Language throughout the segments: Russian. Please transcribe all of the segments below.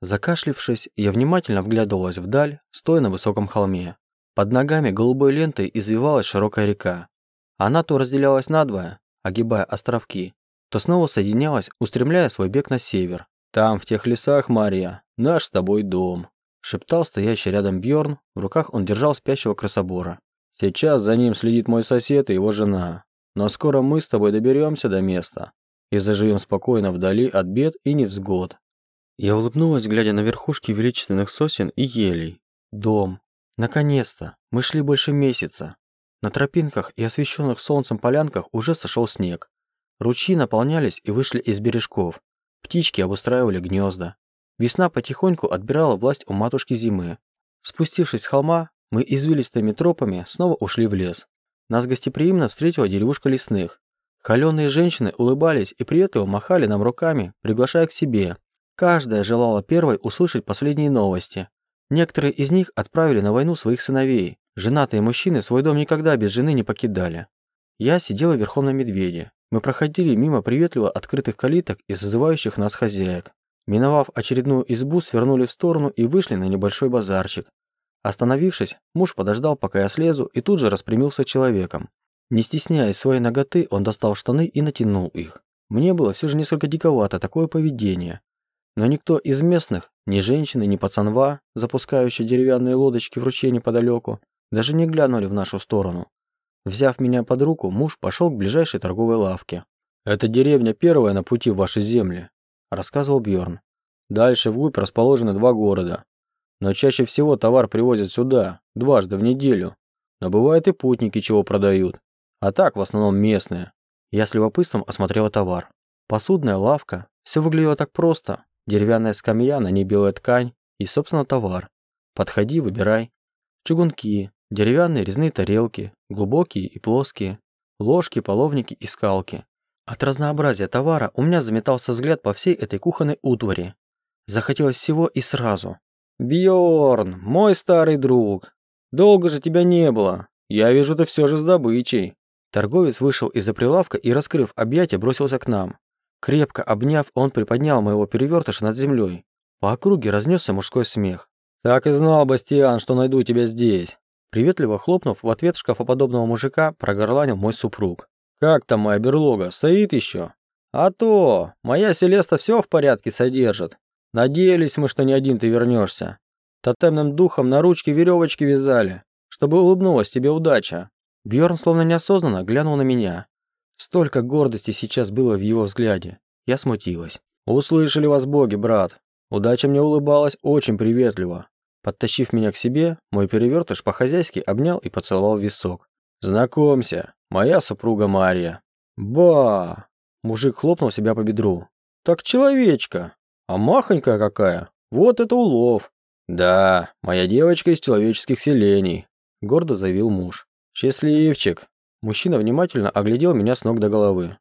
Закашлившись, я внимательно вглядывалась вдаль, стоя на высоком холме. Под ногами голубой лентой извивалась широкая река. Она то разделялась надвое, огибая островки, то снова соединялась, устремляя свой бег на север. «Там, в тех лесах, Мария, наш с тобой дом», шептал стоящий рядом Бьорн, в руках он держал спящего красобора. «Сейчас за ним следит мой сосед и его жена, но скоро мы с тобой доберемся до места и заживем спокойно вдали от бед и невзгод». Я улыбнулась, глядя на верхушки величественных сосен и елей. Дом. Наконец-то. Мы шли больше месяца. На тропинках и освещенных солнцем полянках уже сошел снег. Ручьи наполнялись и вышли из бережков. Птички обустраивали гнезда. Весна потихоньку отбирала власть у матушки зимы. Спустившись с холма, мы извилистыми тропами снова ушли в лес. Нас гостеприимно встретила деревушка лесных. Холеные женщины улыбались и приветливо махали нам руками, приглашая к себе. Каждая желала первой услышать последние новости. Некоторые из них отправили на войну своих сыновей. Женатые мужчины свой дом никогда без жены не покидали. Я сидела верхом на медведе. Мы проходили мимо приветливо открытых калиток и созывающих нас хозяек. Миновав очередную избу, свернули в сторону и вышли на небольшой базарчик. Остановившись, муж подождал, пока я слезу, и тут же распрямился человеком. Не стесняясь своей ноготы, он достал штаны и натянул их. Мне было все же несколько диковато такое поведение. Но никто из местных, ни женщины, ни пацанва, запускающие деревянные лодочки в ручье неподалеку, даже не глянули в нашу сторону. Взяв меня под руку, муж пошел к ближайшей торговой лавке. «Эта деревня первая на пути в ваши земли», – рассказывал Бьорн. «Дальше вглубь расположены два города. Но чаще всего товар привозят сюда, дважды в неделю. Но бывают и путники чего продают. А так в основном местные». Я с любопытством осмотрела товар. Посудная лавка. Все выглядело так просто, Деревянная скамья, на ней белая ткань и, собственно, товар. Подходи, выбирай. Чугунки, деревянные резные тарелки, глубокие и плоские, ложки, половники и скалки. От разнообразия товара у меня заметался взгляд по всей этой кухонной утвари. Захотелось всего и сразу. Бьорн, мой старый друг, долго же тебя не было. Я вижу, ты все же с добычей. Торговец вышел из-за прилавка и, раскрыв объятия, бросился к нам. Крепко обняв, он приподнял моего перевертыша над землей. По округе разнесся мужской смех. «Так и знал, Бастиан, что найду тебя здесь!» Приветливо хлопнув, в ответ шкафоподобного мужика прогорланил мой супруг. «Как там моя берлога? Стоит еще?» «А то! Моя Селеста все в порядке содержит. Надеялись мы, что не один ты вернешься. Тотемным духом на ручке веревочки вязали, чтобы улыбнулась тебе удача». Бьорн словно неосознанно глянул на меня. Столько гордости сейчас было в его взгляде. Я смутилась. «Услышали вас боги, брат. Удача мне улыбалась очень приветливо». Подтащив меня к себе, мой перевертыш по-хозяйски обнял и поцеловал висок. «Знакомься, моя супруга Мария». «Ба!» Мужик хлопнул себя по бедру. «Так человечка! А махонькая какая! Вот это улов!» «Да, моя девочка из человеческих селений», — гордо заявил муж. «Счастливчик! Мужчина внимательно оглядел меня с ног до головы.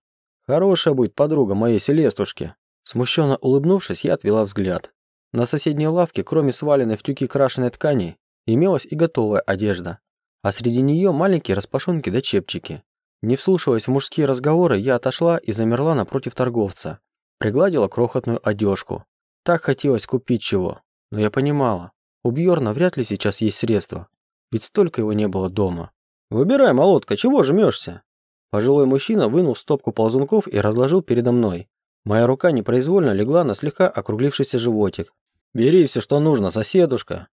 «Хорошая будет подруга моей Селестушки». Смущенно улыбнувшись, я отвела взгляд. На соседней лавке, кроме сваленной в тюки крашеной ткани, имелась и готовая одежда, а среди нее маленькие распашонки да чепчики. Не вслушиваясь в мужские разговоры, я отошла и замерла напротив торговца. Пригладила крохотную одежку. Так хотелось купить чего, но я понимала, у Бьорна вряд ли сейчас есть средства, ведь столько его не было дома. «Выбирай, молотка, чего жмешься?» Пожилой мужчина вынул стопку ползунков и разложил передо мной. Моя рука непроизвольно легла на слегка округлившийся животик. «Бери все, что нужно, соседушка!»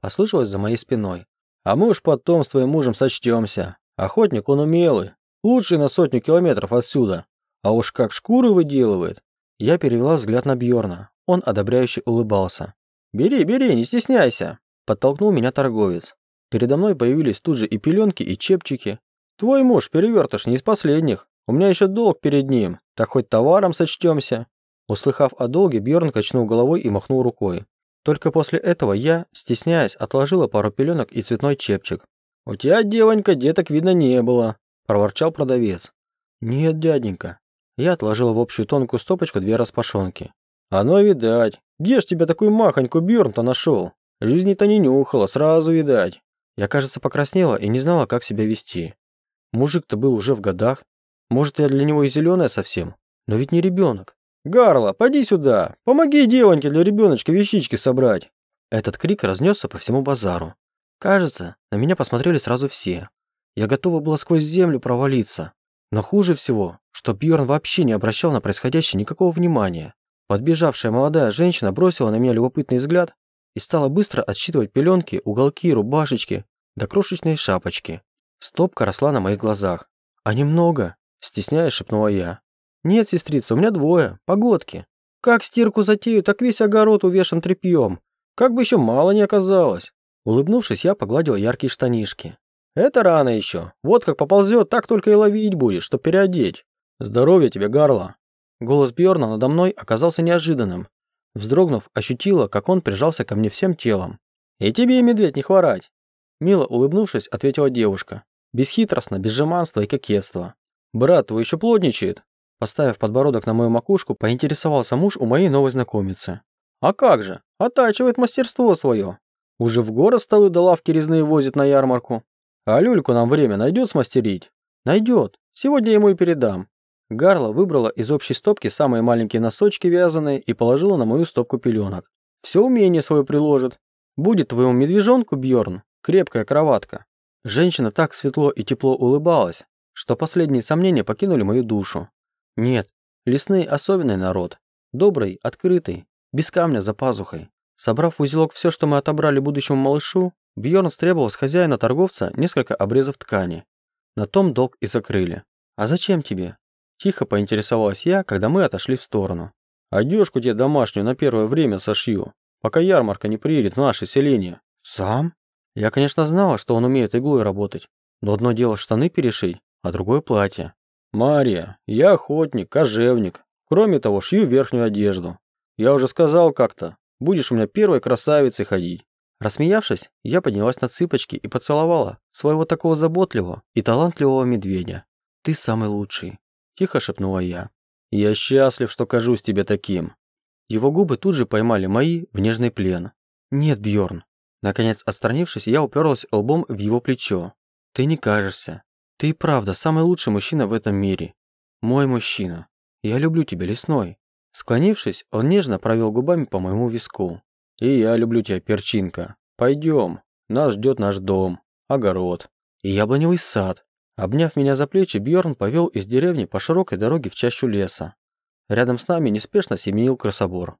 Послышалось за моей спиной. «А мы уж потом с твоим мужем сочтемся. Охотник он умелый, лучший на сотню километров отсюда. А уж как шкуры выделывает!» Я перевела взгляд на Бьорна. Он одобряюще улыбался. «Бери, бери, не стесняйся!» Подтолкнул меня торговец. Передо мной появились тут же и пеленки, и чепчики. Твой муж перевертыш не из последних. У меня еще долг перед ним, так хоть товаром сочтемся. Услыхав о долге, Бьорн качнул головой и махнул рукой. Только после этого я, стесняясь, отложила пару пеленок и цветной чепчик. «У тебя, девонька, деток видно не было», – проворчал продавец. «Нет, дяденька». Я отложила в общую тонкую стопочку две распашонки. «Оно видать. Где ж тебя такую махоньку Бьорн-то нашел? Жизни-то не нюхала, сразу видать». Я, кажется, покраснела и не знала, как себя вести. Мужик-то был уже в годах. Может, я для него и зеленая совсем, но ведь не ребенок. «Гарла, поди сюда! Помоги девоньке для ребеночка вещички собрать!» Этот крик разнесся по всему базару. Кажется, на меня посмотрели сразу все. Я готова была сквозь землю провалиться. Но хуже всего, что Бьорн вообще не обращал на происходящее никакого внимания. Подбежавшая молодая женщина бросила на меня любопытный взгляд и стала быстро отсчитывать пеленки, уголки, рубашечки до крошечной шапочки. Стопка росла на моих глазах. «А немного?» – стесняясь, шепнула я. «Нет, сестрица, у меня двое, погодки. Как стирку затею, так весь огород увешан тряпьем. Как бы еще мало не оказалось». Улыбнувшись, я погладил яркие штанишки. «Это рано еще. Вот как поползет, так только и ловить будешь, чтоб переодеть. Здоровья тебе, Гарла!» Голос Бьорна надо мной оказался неожиданным. Вздрогнув, ощутила, как он прижался ко мне всем телом. «И тебе, медведь, не хворать!» Мило улыбнувшись, ответила девушка. Бесхитростно, без жеманства и кокетства. «Брат твой еще плодничает?» Поставив подбородок на мою макушку, поинтересовался муж у моей новой знакомицы. «А как же? Оттачивает мастерство свое. Уже в город столы до лавки резные возит на ярмарку. А люльку нам время найдет смастерить?» «Найдет. Сегодня ему и передам. Гарла выбрала из общей стопки самые маленькие носочки вязаные и положила на мою стопку пеленок. Все умение свое приложит. Будет твоему медвежонку, Бьорн, крепкая кроватка. Женщина так светло и тепло улыбалась, что последние сомнения покинули мою душу. Нет, лесные особенный народ. Добрый, открытый, без камня за пазухой. Собрав в узелок все, что мы отобрали будущему малышу, Бьорн стребовал с хозяина торговца несколько обрезов ткани. На том долг и закрыли. «А зачем тебе?» Тихо поинтересовалась я, когда мы отошли в сторону. «Одежку тебе домашнюю на первое время сошью, пока ярмарка не приедет в наше селение». «Сам?» Я, конечно, знала, что он умеет иглой работать, но одно дело штаны перешить, а другое платье. «Мария, я охотник, кожевник. Кроме того, шью верхнюю одежду. Я уже сказал как-то, будешь у меня первой красавицей ходить». Рассмеявшись, я поднялась на цыпочки и поцеловала своего такого заботливого и талантливого медведя. «Ты самый лучший». Тихо шепнула я. «Я счастлив, что кажусь тебе таким». Его губы тут же поймали мои в нежный плен. «Нет, Бьорн. Наконец, отстранившись, я уперлась лбом в его плечо. «Ты не кажешься. Ты и правда самый лучший мужчина в этом мире. Мой мужчина. Я люблю тебя, лесной». Склонившись, он нежно провел губами по моему виску. «И я люблю тебя, перчинка. Пойдем. Нас ждет наш дом, огород и яблоневый сад. Обняв меня за плечи, Бьорн повел из деревни по широкой дороге в чащу леса. Рядом с нами неспешно семенил красобор.